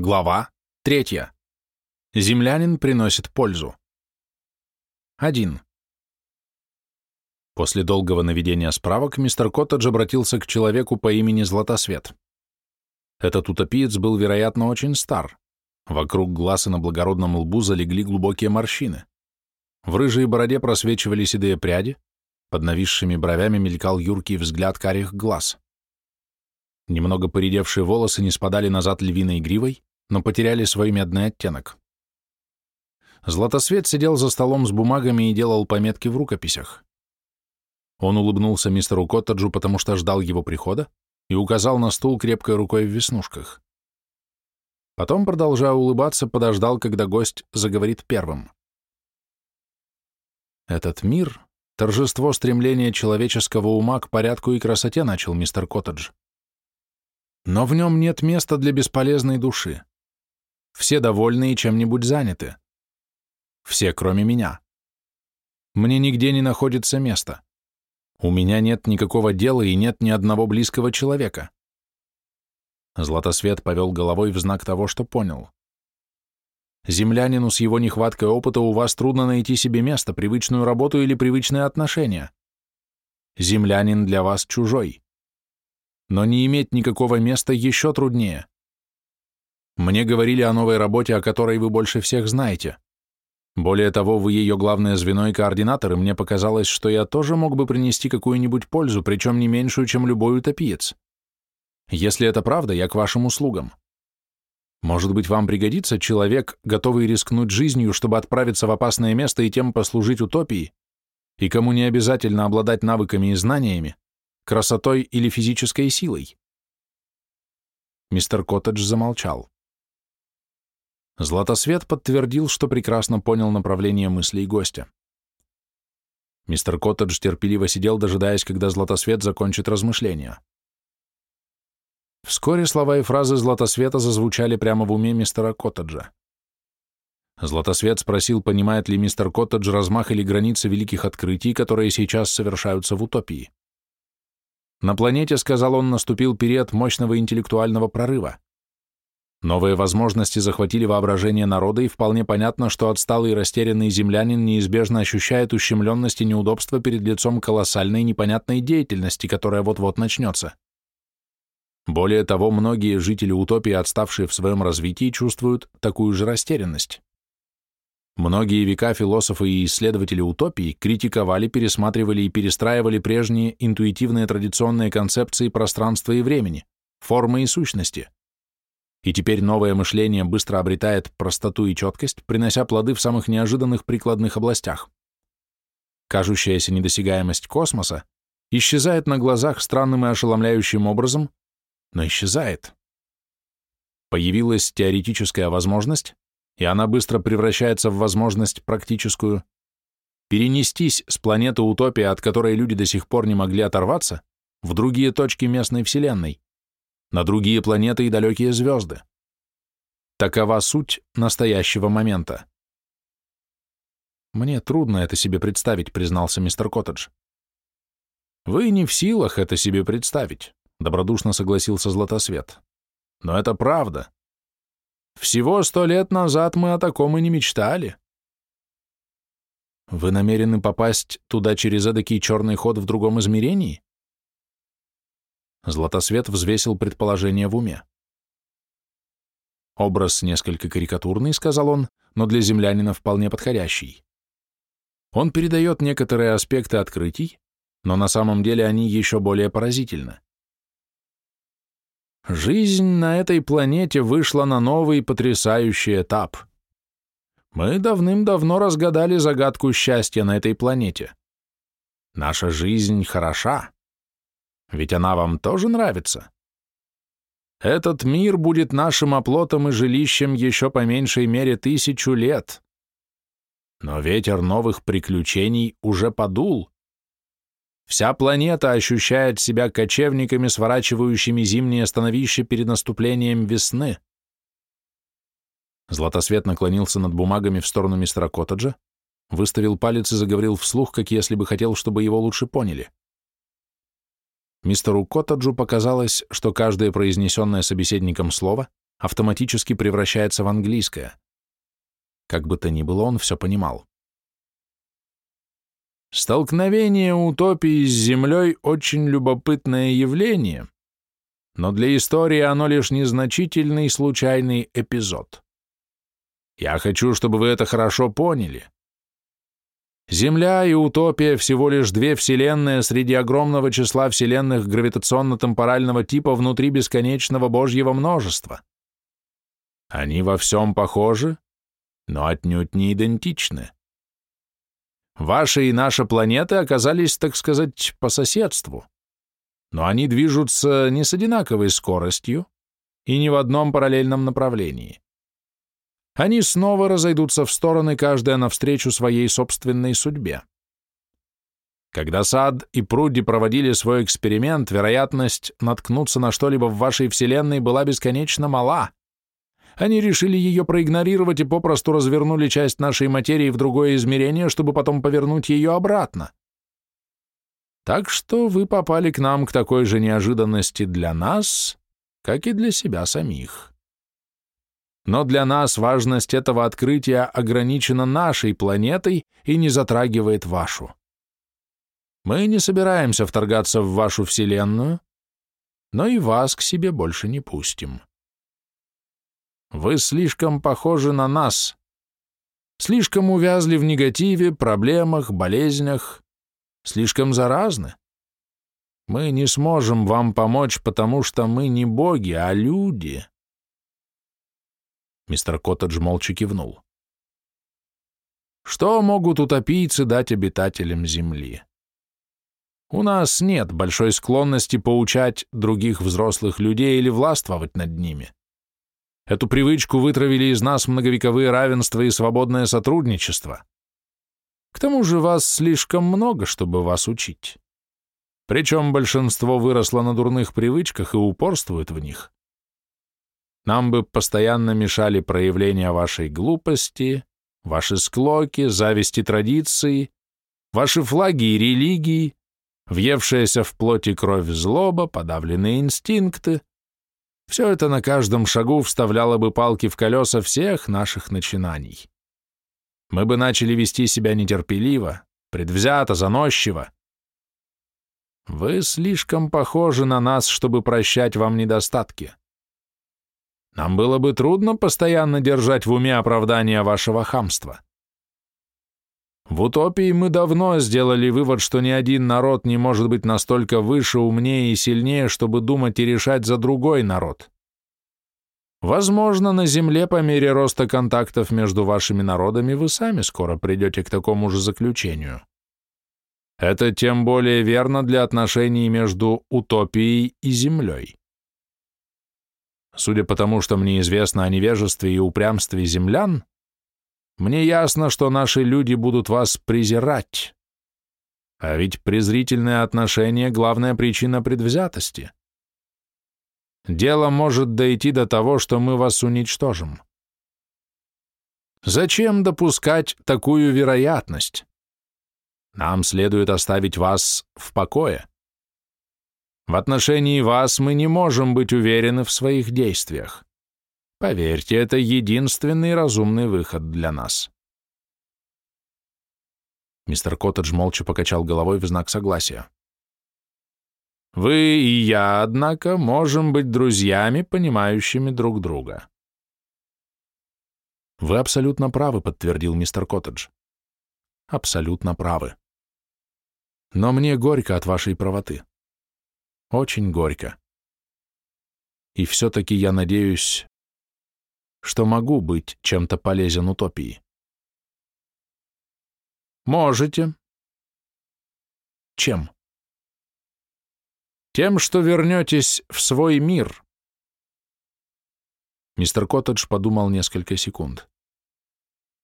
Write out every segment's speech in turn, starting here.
Глава 3. Землянин приносит пользу. 1. После долгого наведения справок мистер Коттедж обратился к человеку по имени Златосвет. Этот утопиец был, вероятно, очень стар. Вокруг глаз и на благородном лбу залегли глубокие морщины. В рыжей бороде просвечивали седые пряди, под нависшими бровями мелькал юркий взгляд карих глаз. Немного поредевшие волосы не спадали назад львиной гривой, но потеряли свой медный оттенок. Златосвет сидел за столом с бумагами и делал пометки в рукописях. Он улыбнулся мистеру Коттеджу, потому что ждал его прихода, и указал на стул крепкой рукой в веснушках. Потом, продолжая улыбаться, подождал, когда гость заговорит первым. «Этот мир — торжество стремления человеческого ума к порядку и красоте», — начал мистер Коттедж. «Но в нем нет места для бесполезной души. Все довольны и чем-нибудь заняты. Все, кроме меня. Мне нигде не находится места. У меня нет никакого дела и нет ни одного близкого человека. Златосвет повел головой в знак того, что понял. Землянину с его нехваткой опыта у вас трудно найти себе место, привычную работу или привычные отношения. Землянин для вас чужой. Но не иметь никакого места еще труднее. Мне говорили о новой работе, о которой вы больше всех знаете. Более того, вы ее главное звено и координатор, и мне показалось, что я тоже мог бы принести какую-нибудь пользу, причем не меньшую, чем любой утопиец. Если это правда, я к вашим услугам. Может быть, вам пригодится человек, готовый рискнуть жизнью, чтобы отправиться в опасное место и тем послужить утопии, и кому не обязательно обладать навыками и знаниями, красотой или физической силой. Мистер Коттедж замолчал. Златосвет подтвердил, что прекрасно понял направление мыслей гостя. Мистер Коттедж терпеливо сидел, дожидаясь, когда Златосвет закончит размышления. Вскоре слова и фразы Златосвета зазвучали прямо в уме мистера Коттеджа. Златосвет спросил, понимает ли мистер Коттедж размах или границы великих открытий, которые сейчас совершаются в утопии. На планете, сказал он, наступил период мощного интеллектуального прорыва. Новые возможности захватили воображение народа, и вполне понятно, что отсталый и растерянный землянин неизбежно ощущает ущемленность и неудобство перед лицом колоссальной непонятной деятельности, которая вот-вот начнется. Более того, многие жители утопии, отставшие в своем развитии, чувствуют такую же растерянность. Многие века философы и исследователи утопии критиковали, пересматривали и перестраивали прежние интуитивные традиционные концепции пространства и времени, формы и сущности – и теперь новое мышление быстро обретает простоту и четкость, принося плоды в самых неожиданных прикладных областях. Кажущаяся недосягаемость космоса исчезает на глазах странным и ошеломляющим образом, но исчезает. Появилась теоретическая возможность, и она быстро превращается в возможность практическую, перенестись с планеты утопия, от которой люди до сих пор не могли оторваться, в другие точки местной Вселенной на другие планеты и далекие звезды. Такова суть настоящего момента. «Мне трудно это себе представить», — признался мистер Коттедж. «Вы не в силах это себе представить», — добродушно согласился Златосвет. «Но это правда. Всего сто лет назад мы о таком и не мечтали». «Вы намерены попасть туда через эдакий черный ход в другом измерении?» Златосвет взвесил предположение в уме. Образ несколько карикатурный, сказал он, но для землянина вполне подходящий. Он передает некоторые аспекты открытий, но на самом деле они еще более поразительны. Жизнь на этой планете вышла на новый потрясающий этап. Мы давным-давно разгадали загадку счастья на этой планете. Наша жизнь хороша. Ведь она вам тоже нравится? Этот мир будет нашим оплотом и жилищем еще по меньшей мере тысячу лет. Но ветер новых приключений уже подул. Вся планета ощущает себя кочевниками, сворачивающими зимнее становище перед наступлением весны. Златосвет наклонился над бумагами в сторону мистера Коттеджа, выставил палец и заговорил вслух, как если бы хотел, чтобы его лучше поняли. Мистеру Коттеджу показалось, что каждое произнесенное собеседником слово автоматически превращается в английское. Как бы то ни было, он все понимал. Столкновение утопии с Землей – очень любопытное явление, но для истории оно лишь незначительный случайный эпизод. Я хочу, чтобы вы это хорошо поняли. Земля и утопия всего лишь две вселенные среди огромного числа вселенных гравитационно-темпорального типа внутри бесконечного Божьего множества. Они во всем похожи, но отнюдь не идентичны. Ваша и наша планеты оказались, так сказать, по соседству, но они движутся не с одинаковой скоростью и не в одном параллельном направлении. Они снова разойдутся в стороны, каждая навстречу своей собственной судьбе. Когда Сад и Пруди проводили свой эксперимент, вероятность наткнуться на что-либо в вашей Вселенной была бесконечно мала. Они решили ее проигнорировать и попросту развернули часть нашей материи в другое измерение, чтобы потом повернуть ее обратно. Так что вы попали к нам к такой же неожиданности для нас, как и для себя самих. Но для нас важность этого открытия ограничена нашей планетой и не затрагивает вашу. Мы не собираемся вторгаться в вашу Вселенную, но и вас к себе больше не пустим. Вы слишком похожи на нас. Слишком увязли в негативе, проблемах, болезнях. Слишком заразны. Мы не сможем вам помочь, потому что мы не боги, а люди. Мистер Коттедж молча кивнул. Что могут утопийцы дать обитателям Земли? У нас нет большой склонности поучать других взрослых людей или властвовать над ними. Эту привычку вытравили из нас многовековые равенства и свободное сотрудничество. К тому же вас слишком много, чтобы вас учить. Причем большинство выросло на дурных привычках и упорствует в них. Нам бы постоянно мешали проявления вашей глупости, ваши склоки, зависти традиции, ваши флаги и религии, въевшаяся в плоти кровь злоба, подавленные инстинкты, все это на каждом шагу вставляло бы палки в колеса всех наших начинаний. Мы бы начали вести себя нетерпеливо, предвзято, заносчиво. Вы слишком похожи на нас, чтобы прощать вам недостатки. Нам было бы трудно постоянно держать в уме оправдание вашего хамства. В утопии мы давно сделали вывод, что ни один народ не может быть настолько выше, умнее и сильнее, чтобы думать и решать за другой народ. Возможно, на Земле по мере роста контактов между вашими народами вы сами скоро придете к такому же заключению. Это тем более верно для отношений между утопией и Землей. Судя по тому, что мне известно о невежестве и упрямстве землян, мне ясно, что наши люди будут вас презирать. А ведь презрительное отношение — главная причина предвзятости. Дело может дойти до того, что мы вас уничтожим. Зачем допускать такую вероятность? Нам следует оставить вас в покое. В отношении вас мы не можем быть уверены в своих действиях. Поверьте, это единственный разумный выход для нас. Мистер Коттедж молча покачал головой в знак согласия. Вы и я, однако, можем быть друзьями, понимающими друг друга. Вы абсолютно правы, подтвердил мистер Коттедж. Абсолютно правы. Но мне горько от вашей правоты. Очень горько. И все-таки я надеюсь, что могу быть чем-то полезен утопии. Можете. Чем? Тем, что вернетесь в свой мир. Мистер Коттедж подумал несколько секунд.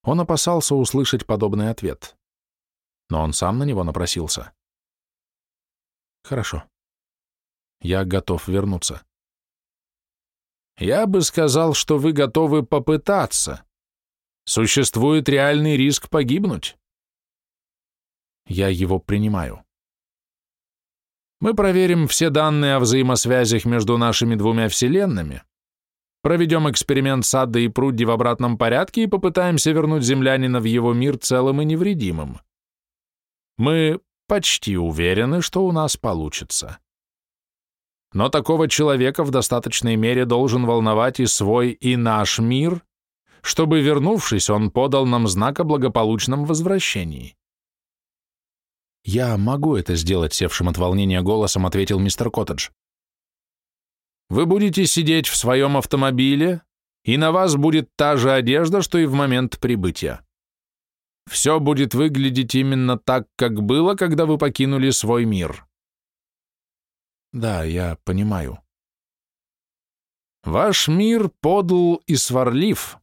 Он опасался услышать подобный ответ. Но он сам на него напросился. Хорошо. Я готов вернуться. Я бы сказал, что вы готовы попытаться. Существует реальный риск погибнуть. Я его принимаю. Мы проверим все данные о взаимосвязях между нашими двумя вселенными, Проведем эксперимент с Аддой и Прудди в обратном порядке и попытаемся вернуть землянина в его мир целым и невредимым. Мы почти уверены, что у нас получится. Но такого человека в достаточной мере должен волновать и свой, и наш мир, чтобы, вернувшись, он подал нам знак о благополучном возвращении. «Я могу это сделать», — севшим от волнения голосом ответил мистер Коттедж. Вы будете сидеть в своем автомобиле, и на вас будет та же одежда, что и в момент прибытия. Все будет выглядеть именно так, как было, когда вы покинули свой мир. Да, я понимаю. Ваш мир подл и сварлив.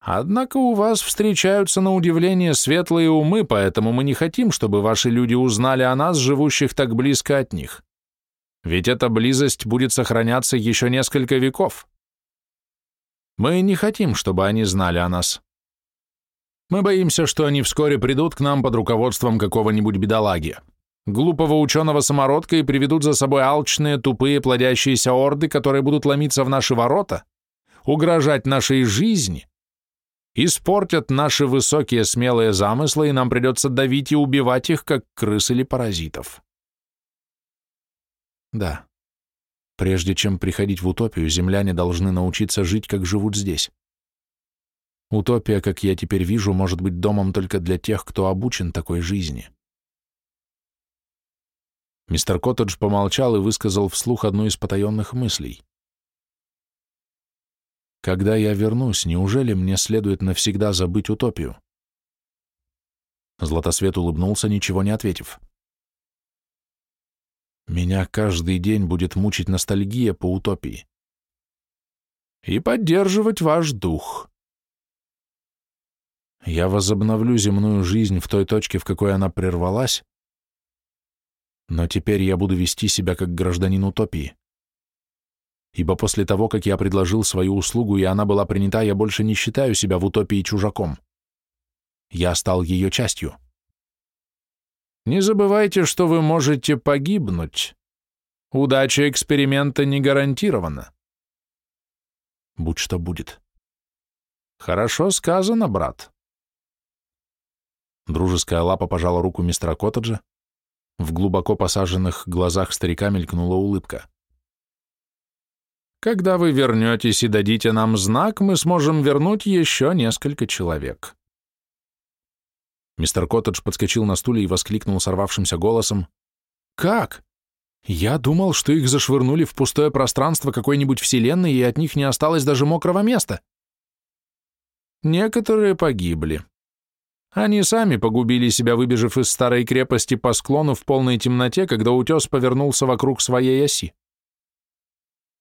Однако у вас встречаются на удивление светлые умы, поэтому мы не хотим, чтобы ваши люди узнали о нас, живущих так близко от них. Ведь эта близость будет сохраняться еще несколько веков. Мы не хотим, чтобы они знали о нас. Мы боимся, что они вскоре придут к нам под руководством какого-нибудь бедолаги, глупого ученого-самородка и приведут за собой алчные, тупые, плодящиеся орды, которые будут ломиться в наши ворота, угрожать нашей жизни, испортят наши высокие смелые замыслы, и нам придется давить и убивать их, как крыс или паразитов. Да. Прежде чем приходить в утопию, земляне должны научиться жить, как живут здесь. Утопия, как я теперь вижу, может быть домом только для тех, кто обучен такой жизни. Мистер Коттедж помолчал и высказал вслух одну из потаенных мыслей. Когда я вернусь, неужели мне следует навсегда забыть утопию? Златосвет улыбнулся, ничего не ответив. Меня каждый день будет мучить ностальгия по утопии. И поддерживать ваш дух. Я возобновлю земную жизнь в той точке, в какой она прервалась, но теперь я буду вести себя как гражданин утопии. Ибо после того, как я предложил свою услугу, и она была принята, я больше не считаю себя в утопии чужаком. Я стал ее частью. Не забывайте, что вы можете погибнуть. Удача эксперимента не гарантирована. Будь что будет. Хорошо сказано, брат. Дружеская лапа пожала руку мистера Коттеджа. В глубоко посаженных глазах старика мелькнула улыбка. Когда вы вернетесь и дадите нам знак, мы сможем вернуть еще несколько человек. Мистер Коттедж подскочил на стуле и воскликнул сорвавшимся голосом. «Как? Я думал, что их зашвырнули в пустое пространство какой-нибудь вселенной, и от них не осталось даже мокрого места». «Некоторые погибли. Они сами погубили себя, выбежав из старой крепости по склону в полной темноте, когда утес повернулся вокруг своей оси.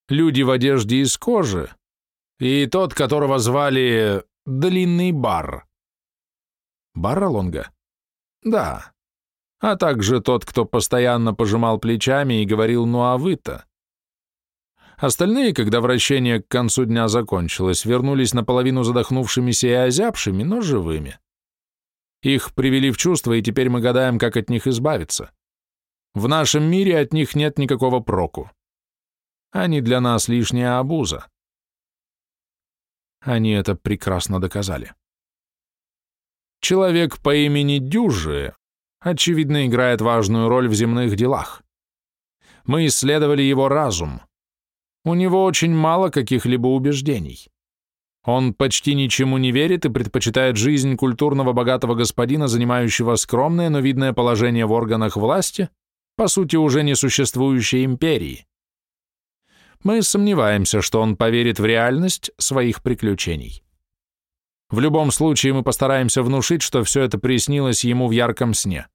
Люди в одежде из кожи, и тот, которого звали Длинный Бар» Барралонга? Да. А также тот, кто постоянно пожимал плечами и говорил «ну а вы-то?». Остальные, когда вращение к концу дня закончилось, вернулись наполовину задохнувшимися и озябшими, но живыми. Их привели в чувство, и теперь мы гадаем, как от них избавиться. В нашем мире от них нет никакого проку. Они для нас лишняя обуза. Они это прекрасно доказали. Человек по имени Дюжи, очевидно, играет важную роль в земных делах. Мы исследовали его разум. У него очень мало каких-либо убеждений. Он почти ничему не верит и предпочитает жизнь культурного богатого господина, занимающего скромное, но видное положение в органах власти, по сути, уже несуществующей империи. Мы сомневаемся, что он поверит в реальность своих приключений. В любом случае мы постараемся внушить, что все это приснилось ему в ярком сне.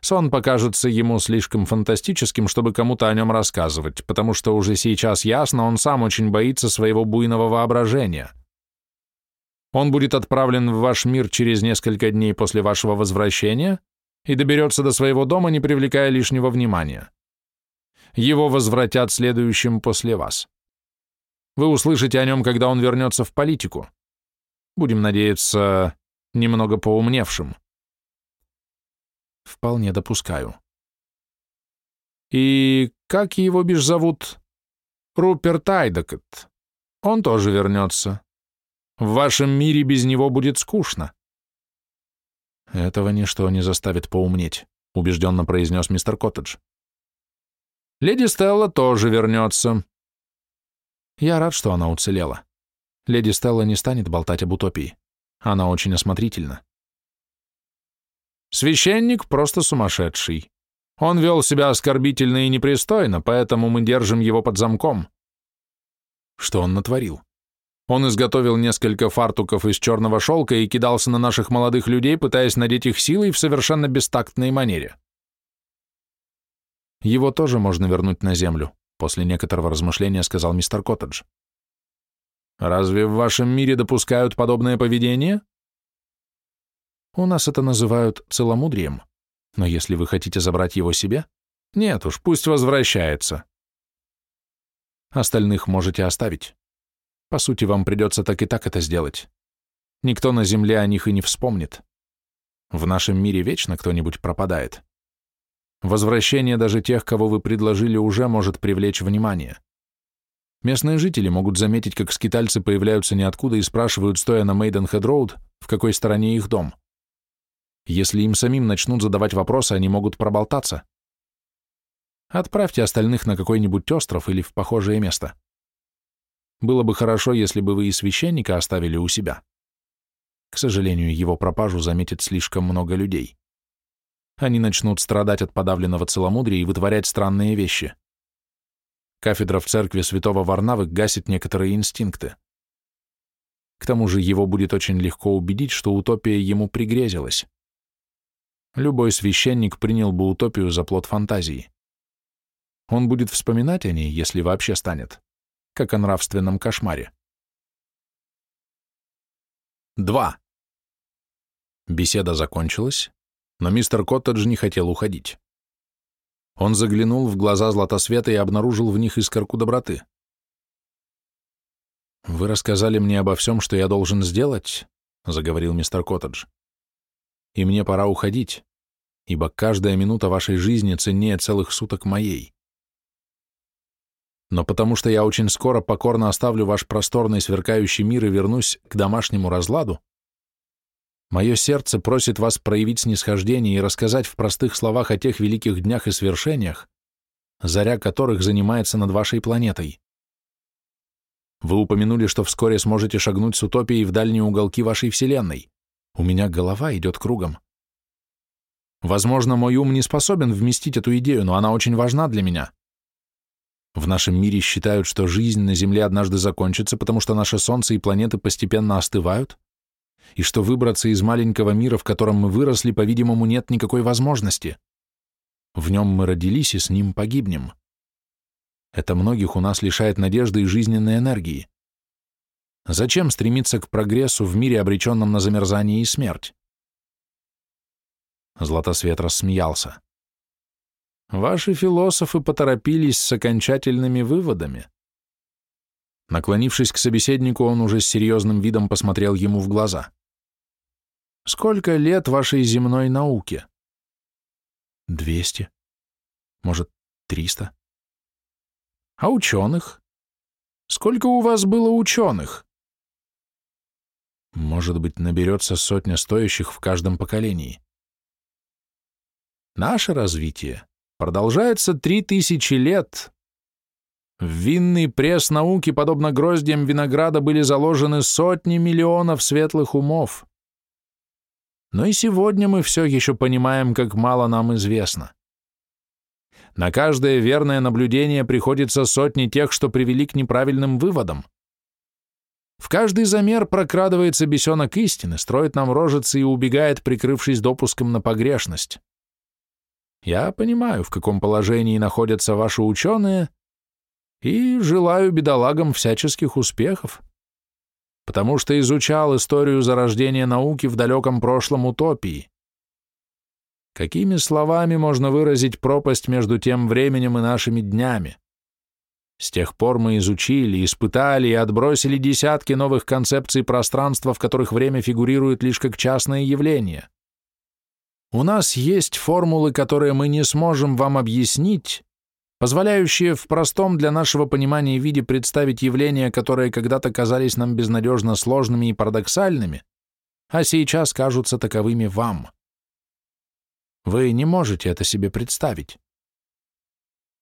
Сон покажется ему слишком фантастическим, чтобы кому-то о нем рассказывать, потому что уже сейчас ясно, он сам очень боится своего буйного воображения. Он будет отправлен в ваш мир через несколько дней после вашего возвращения и доберется до своего дома, не привлекая лишнего внимания. Его возвратят следующим после вас. Вы услышите о нем, когда он вернется в политику будем надеяться, немного поумневшим. Вполне допускаю. И как его бишь зовут? Руперт Айдекет. Он тоже вернется. В вашем мире без него будет скучно. Этого ничто не заставит поумнеть, убежденно произнес мистер Коттедж. Леди Стелла тоже вернется. Я рад, что она уцелела. Леди Стелла не станет болтать об утопии. Она очень осмотрительна. Священник просто сумасшедший. Он вел себя оскорбительно и непристойно, поэтому мы держим его под замком. Что он натворил? Он изготовил несколько фартуков из черного шелка и кидался на наших молодых людей, пытаясь надеть их силой в совершенно бестактной манере. Его тоже можно вернуть на землю, после некоторого размышления сказал мистер Коттедж. Разве в вашем мире допускают подобное поведение? У нас это называют целомудрием. Но если вы хотите забрать его себе, нет уж, пусть возвращается. Остальных можете оставить. По сути, вам придется так и так это сделать. Никто на Земле о них и не вспомнит. В нашем мире вечно кто-нибудь пропадает. Возвращение даже тех, кого вы предложили, уже может привлечь внимание. Местные жители могут заметить, как скитальцы появляются ниоткуда и спрашивают, стоя на Мейденхед-Роуд, в какой стороне их дом. Если им самим начнут задавать вопросы, они могут проболтаться. Отправьте остальных на какой-нибудь остров или в похожее место. Было бы хорошо, если бы вы и священника оставили у себя. К сожалению, его пропажу заметит слишком много людей. Они начнут страдать от подавленного целомудрия и вытворять странные вещи. Кафедра в церкви святого Варнавы гасит некоторые инстинкты. К тому же его будет очень легко убедить, что утопия ему пригрезилась. Любой священник принял бы утопию за плод фантазии. Он будет вспоминать о ней, если вообще станет, как о нравственном кошмаре. 2. Беседа закончилась, но мистер Коттедж не хотел уходить. Он заглянул в глаза Златосвета и обнаружил в них искорку доброты. «Вы рассказали мне обо всем, что я должен сделать», — заговорил мистер Коттедж и мне пора уходить, ибо каждая минута вашей жизни ценнее целых суток моей. Но потому что я очень скоро покорно оставлю ваш просторный сверкающий мир и вернусь к домашнему разладу, мое сердце просит вас проявить снисхождение и рассказать в простых словах о тех великих днях и свершениях, заря которых занимается над вашей планетой. Вы упомянули, что вскоре сможете шагнуть с утопией в дальние уголки вашей Вселенной. У меня голова идет кругом. Возможно, мой ум не способен вместить эту идею, но она очень важна для меня. В нашем мире считают, что жизнь на Земле однажды закончится, потому что наше Солнце и планеты постепенно остывают, и что выбраться из маленького мира, в котором мы выросли, по-видимому, нет никакой возможности. В нем мы родились и с ним погибнем. Это многих у нас лишает надежды и жизненной энергии. Зачем стремиться к прогрессу в мире, обреченном на замерзание и смерть? Златосвет рассмеялся. Ваши философы поторопились с окончательными выводами. Наклонившись к собеседнику, он уже с серьезным видом посмотрел ему в глаза. Сколько лет вашей земной науке? Двести. Может, триста. А ученых? Сколько у вас было ученых? Может быть, наберется сотня стоящих в каждом поколении. Наше развитие продолжается три тысячи лет. В винный пресс науки, подобно гроздьям винограда, были заложены сотни миллионов светлых умов. Но и сегодня мы все еще понимаем, как мало нам известно. На каждое верное наблюдение приходится сотни тех, что привели к неправильным выводам. В каждый замер прокрадывается бесенок истины, строит нам рожицы и убегает, прикрывшись допуском на погрешность. Я понимаю, в каком положении находятся ваши ученые, и желаю бедолагам всяческих успехов, потому что изучал историю зарождения науки в далеком прошлом утопии. Какими словами можно выразить пропасть между тем временем и нашими днями? С тех пор мы изучили, испытали и отбросили десятки новых концепций пространства, в которых время фигурирует лишь как частное явление. У нас есть формулы, которые мы не сможем вам объяснить, позволяющие в простом для нашего понимания виде представить явления, которые когда-то казались нам безнадежно сложными и парадоксальными, а сейчас кажутся таковыми вам. Вы не можете это себе представить.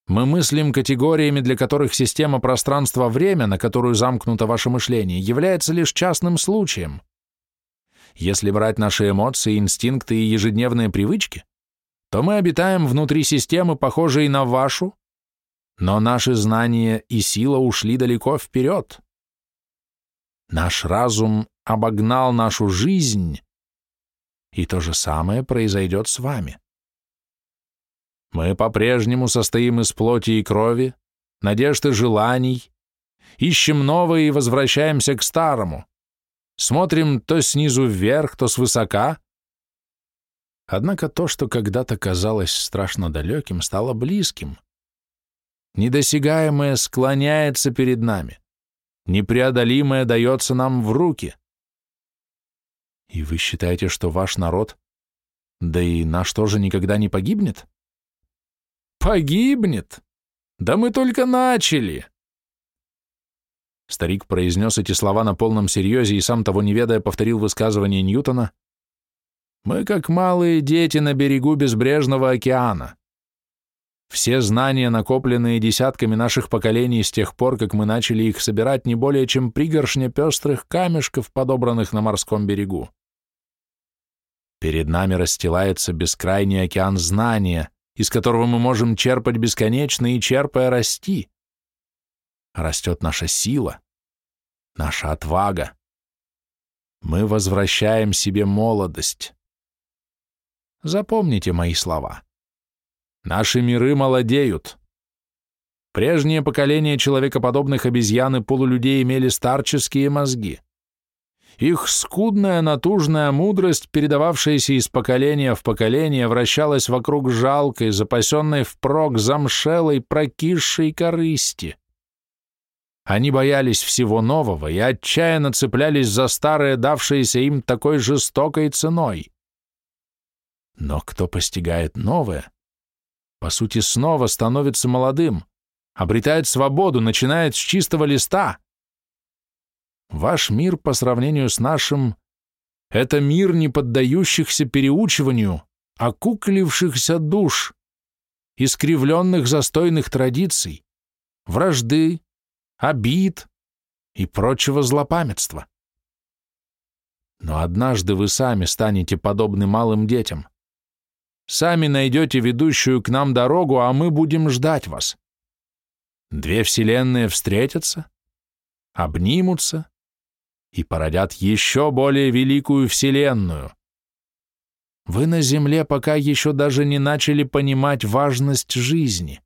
Мы мыслим категориями, для которых система пространства-время, на которую замкнуто ваше мышление, является лишь частным случаем. Если брать наши эмоции, инстинкты и ежедневные привычки, то мы обитаем внутри системы, похожей на вашу, но наши знания и сила ушли далеко вперед. Наш разум обогнал нашу жизнь, и то же самое произойдет с вами. Мы по-прежнему состоим из плоти и крови, надежд и желаний, ищем новое и возвращаемся к старому, смотрим то снизу вверх, то свысока. Однако то, что когда-то казалось страшно далеким, стало близким. Недосягаемое склоняется перед нами, непреодолимое дается нам в руки. И вы считаете, что ваш народ, да и наш тоже никогда не погибнет? Погибнет? Да мы только начали. Старик произнес эти слова на полном серьезе и сам того не ведая повторил высказывание Ньютона. Мы как малые дети на берегу безбрежного океана. Все знания, накопленные десятками наших поколений с тех пор, как мы начали их собирать, не более чем пригоршня пестрых камешков, подобранных на морском берегу. Перед нами расстилается бескрайний океан знания, из которого мы можем черпать бесконечно и, черпая, расти. Растет наша сила, наша отвага. Мы возвращаем себе молодость. Запомните мои слова. Наши миры молодеют. Прежние поколения человекоподобных обезьян и полулюдей имели старческие мозги. Их скудная натужная мудрость, передававшаяся из поколения в поколение, вращалась вокруг жалкой, запасенной впрок, замшелой, прокисшей корысти. Они боялись всего нового и отчаянно цеплялись за старое, давшееся им такой жестокой ценой. Но кто постигает новое, по сути, снова становится молодым, обретает свободу, начинает с чистого листа. Ваш мир по сравнению с нашим — это мир не поддающихся переучиванию, окуклившихся душ, искривленных застойных традиций, вражды, обид и прочего злопамятства. Но однажды вы сами станете подобны малым детям. Сами найдете ведущую к нам дорогу, а мы будем ждать вас. Две вселенные встретятся, обнимутся и породят еще более великую вселенную. Вы на Земле пока еще даже не начали понимать важность жизни.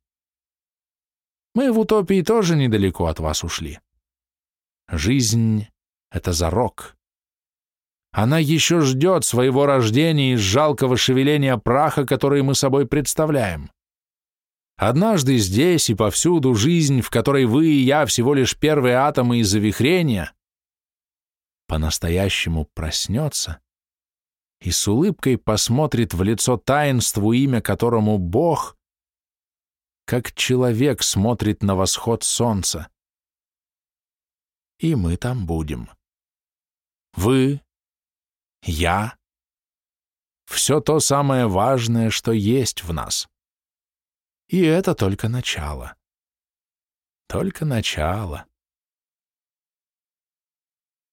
Мы в утопии тоже недалеко от вас ушли. Жизнь — это зарок. Она еще ждет своего рождения из жалкого шевеления праха, который мы собой представляем. Однажды здесь и повсюду жизнь, в которой вы и я всего лишь первые атомы из завихрения, по-настоящему проснется и с улыбкой посмотрит в лицо таинству, имя которому Бог, как человек смотрит на восход солнца. И мы там будем. Вы, я, все то самое важное, что есть в нас. И это только начало. Только начало.